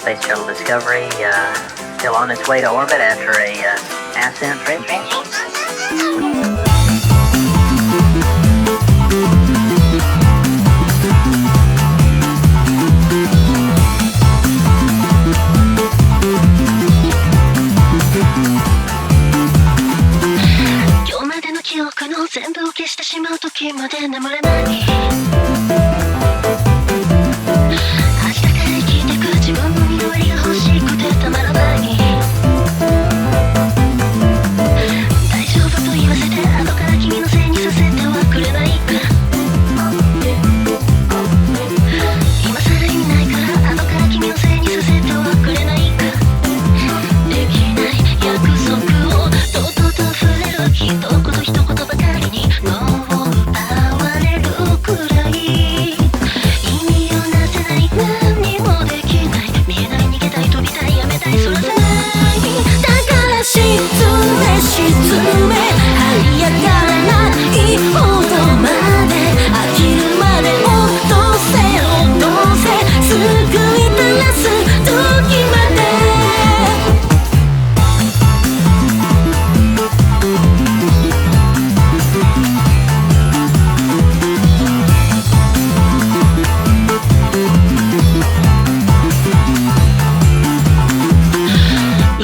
Space Shuttle Discovery uh, still on its way to orbit after a uh, ascent retrace. 全部を消してしまう時まで眠れない。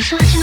Shoot.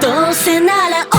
どうせなら